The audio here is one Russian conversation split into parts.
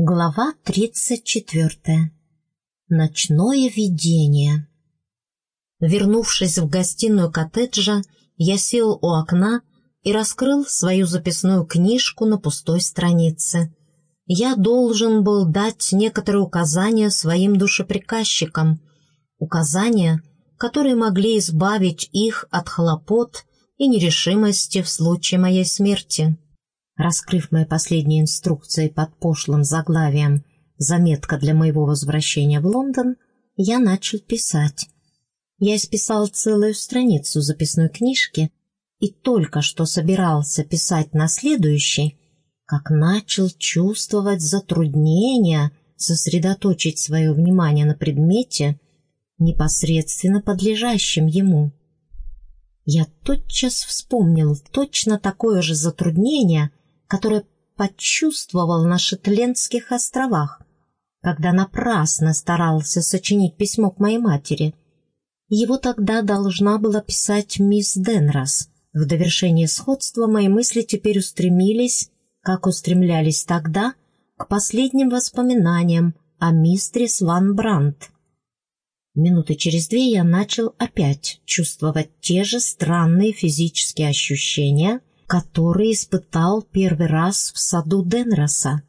Глава 34. Ночное видение. Вернувшись в гостиную коттеджа, я сел у окна и раскрыл свою записную книжку на пустой странице. Я должен был дать некоторые указания своим душеприказчикам, указания, которые могли избавить их от хлопот и нерешимости в случае моей смерти. Раскрыв мои последние инструкции под пошлым заглавием «Заметка для моего возвращения в Лондон», я начал писать. Я исписал целую страницу записной книжки и только что собирался писать на следующий, как начал чувствовать затруднение сосредоточить свое внимание на предмете, непосредственно подлежащем ему. Я тотчас вспомнил точно такое же затруднение, которое почувствовал на Шетлендских островах, когда напрасно старался сочинить письмо к моей матери. Его тогда должна была писать мисс Денрос. В довершение сходства мои мысли теперь устремились, как устремлялись тогда, к последним воспоминаниям о мистерис Ван Брандт. Минуты через две я начал опять чувствовать те же странные физические ощущения, который испытал первый раз в саду Денроса.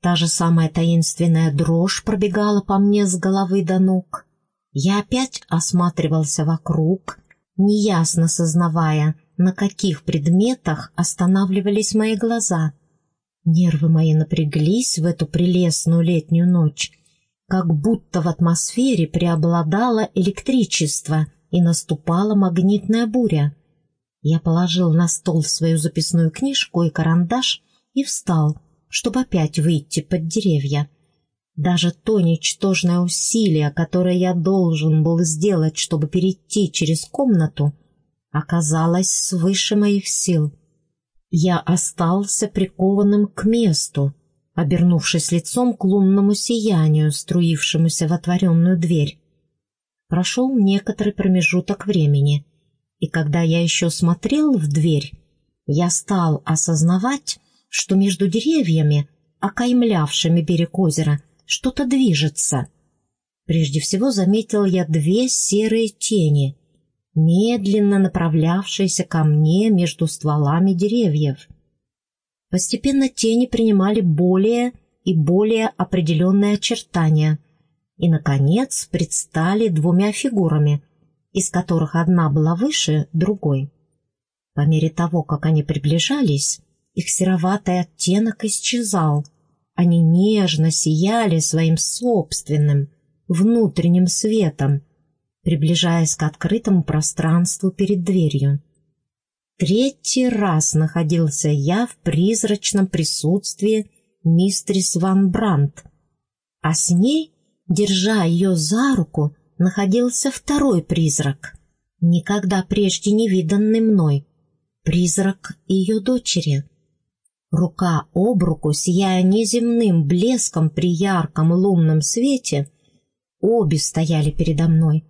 Та же самая таинственная дрожь пробегала по мне с головы до ног. Я опять осматривался вокруг, неясно сознавая, на каких предметах останавливались мои глаза. Нервы мои напряглись в эту прелестную летнюю ночь, как будто в атмосфере преобладало электричество и наступала магнитная буря. Я положил на стол свою записную книжку и карандаш и встал, чтобы опять выйти под деревья. Даже то ничтожное усилие, которое я должен был сделать, чтобы перейти через комнату, оказалось свыше моих сил. Я остался прикованным к месту, обернувшись лицом к лунному сиянию, струившемуся в отворенную дверь. Прошел некоторый промежуток времени — и когда я еще смотрел в дверь, я стал осознавать, что между деревьями, окаймлявшими берег озера, что-то движется. Прежде всего заметил я две серые тени, медленно направлявшиеся ко мне между стволами деревьев. Постепенно тени принимали более и более определенные очертания и, наконец, предстали двумя фигурами — из которых одна была выше другой. По мере того, как они приближались, их сероватый оттенок исчезал. Они нежно сияли своим собственным, внутренним светом, приближаясь к открытому пространству перед дверью. Третий раз находился я в призрачном присутствии мистрис Ван Брандт, а с ней, держа ее за руку, находился второй призрак, никогда прежде не виданный мной, призрак ее дочери. Рука об руку, сияя неземным блеском при ярком лунном свете, обе стояли передо мной.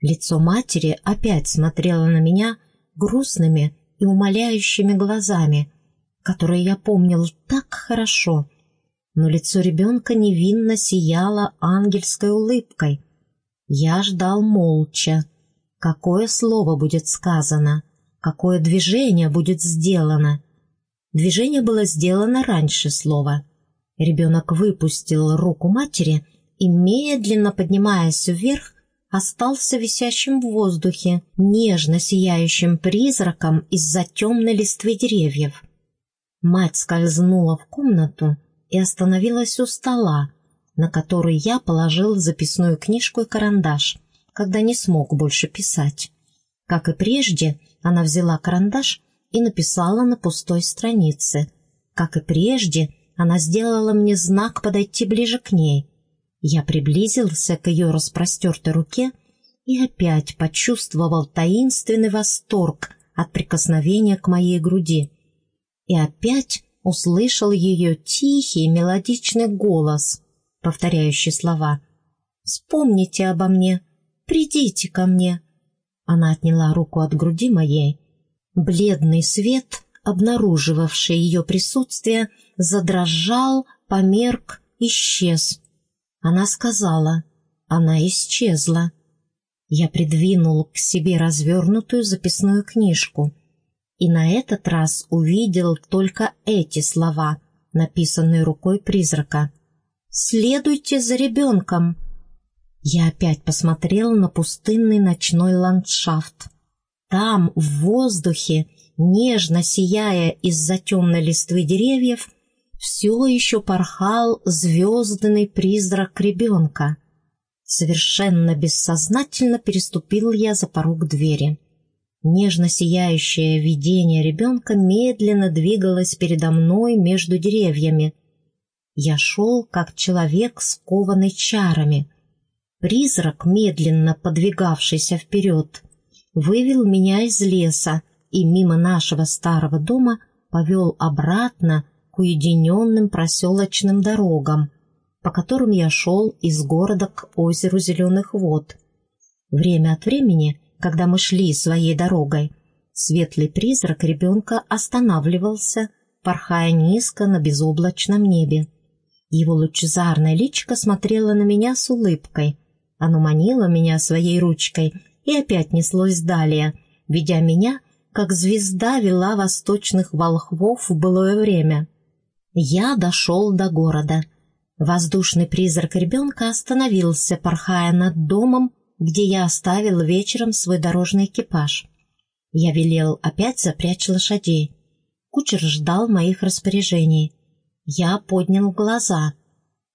Лицо матери опять смотрело на меня грустными и умоляющими глазами, которые я помнил так хорошо, но лицо ребенка невинно сияло ангельской улыбкой, я ждал молча. Какое слово будет сказано? Какое движение будет сделано? Движение было сделано раньше слова. Ребенок выпустил руку матери и, медленно поднимаясь вверх, остался висящим в воздухе, нежно сияющим призраком из-за темной листвы деревьев. Мать скользнула в комнату и остановилась у стола, на который я положил записную книжку и карандаш, когда не смог больше писать. Как и прежде, она взяла карандаш и написала на пустой странице. Как и прежде, она сделала мне знак подойти ближе к ней. Я приблизился к ее распростертой руке и опять почувствовал таинственный восторг от прикосновения к моей груди. И опять услышал ее тихий мелодичный голос — повторяющий слова. «Вспомните обо мне, придите ко мне». Она отняла руку от груди моей. Бледный свет, обнаруживавший ее присутствие, задрожал, померк исчез. Она сказала, она исчезла. Я придвинул к себе развернутую записную книжку и на этот раз увидел только эти слова, написанные рукой призрака. «Следуйте за ребенком!» Я опять посмотрел на пустынный ночной ландшафт. Там, в воздухе, нежно сияя из-за темной листвы деревьев, все еще порхал звездный призрак ребенка. Совершенно бессознательно переступил я за порог двери. Нежно сияющее видение ребенка медленно двигалось передо мной между деревьями. Я шел, как человек, скованный чарами. Призрак, медленно подвигавшийся вперед, вывел меня из леса и мимо нашего старого дома повел обратно к уединенным проселочным дорогам, по которым я шел из города к озеру Зеленых вод. Время от времени, когда мы шли своей дорогой, светлый призрак ребенка останавливался, порхая низко на безоблачном небе. Его лучезарное личико смотрело на меня с улыбкой. Оно манило меня своей ручкой и опять неслось далее, ведя меня, как звезда вела восточных волхвов в былое время. Я дошел до города — Воздушный призрак ребенка остановился, порхая над домом, где я оставил вечером свой дорожный экипаж. Я велел опять запрячь лошадей. Кучер ждал моих распоряжений. Я поднял глаза.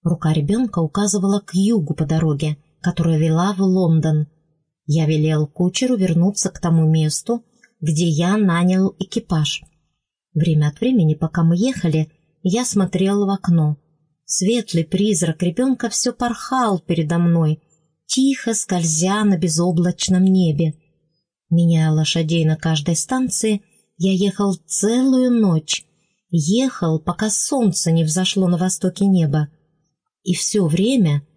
Рука ребенка указывала к югу по дороге, которая вела в Лондон. Я велел кучеру вернуться к тому месту, где я нанял экипаж. Время от времени, пока мы ехали, я смотрел в окно — Светлый призрак ребенка все порхал передо мной, тихо скользя на безоблачном небе. Меняя лошадей на каждой станции, я ехал целую ночь. Ехал, пока солнце не взошло на востоке неба. И все время,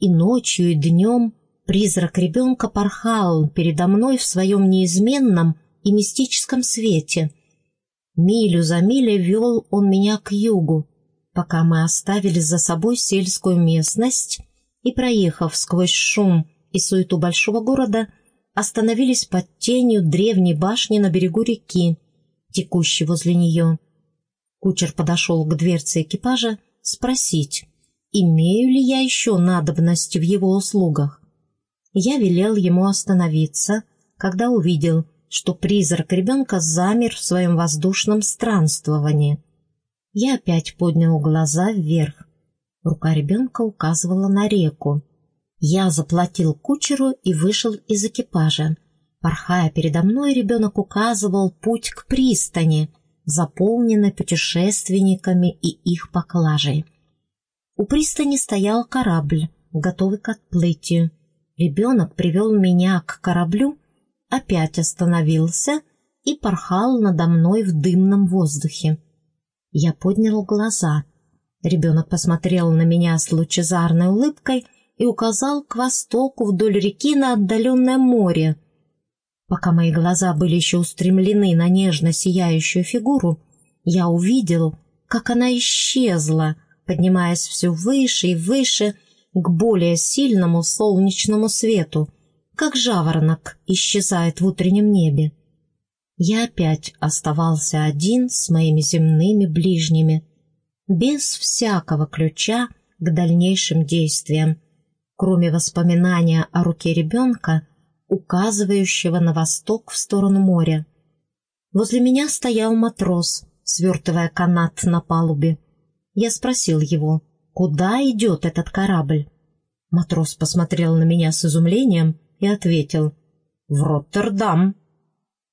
и ночью, и днем, призрак ребенка порхал передо мной в своем неизменном и мистическом свете. Милю за милей вел он меня к югу, пока мы оставили за собой сельскую местность и, проехав сквозь шум и суету большого города, остановились под тенью древней башни на берегу реки, текущей возле нее. Кучер подошел к дверце экипажа спросить, имею ли я еще надобность в его услугах. Я велел ему остановиться, когда увидел, что призрак ребенка замер в своем воздушном странствовании — я опять поднял глаза вверх. Рука ребенка указывала на реку. Я заплатил кучеру и вышел из экипажа. Порхая передо мной, ребенок указывал путь к пристани, заполненной путешественниками и их поклажей. У пристани стоял корабль, готовый к отплытию. Ребенок привел меня к кораблю, опять остановился и порхал надо мной в дымном воздухе. Я поднял глаза. Ребенок посмотрел на меня с лучезарной улыбкой и указал к востоку вдоль реки на отдаленное море. Пока мои глаза были еще устремлены на нежно сияющую фигуру, я увидел, как она исчезла, поднимаясь все выше и выше к более сильному солнечному свету, как жаворонок исчезает в утреннем небе. Я опять оставался один с моими земными ближними, без всякого ключа к дальнейшим действиям, кроме воспоминания о руке ребенка, указывающего на восток в сторону моря. Возле меня стоял матрос, свертывая канат на палубе. Я спросил его, куда идет этот корабль? Матрос посмотрел на меня с изумлением и ответил, «В Роттердам».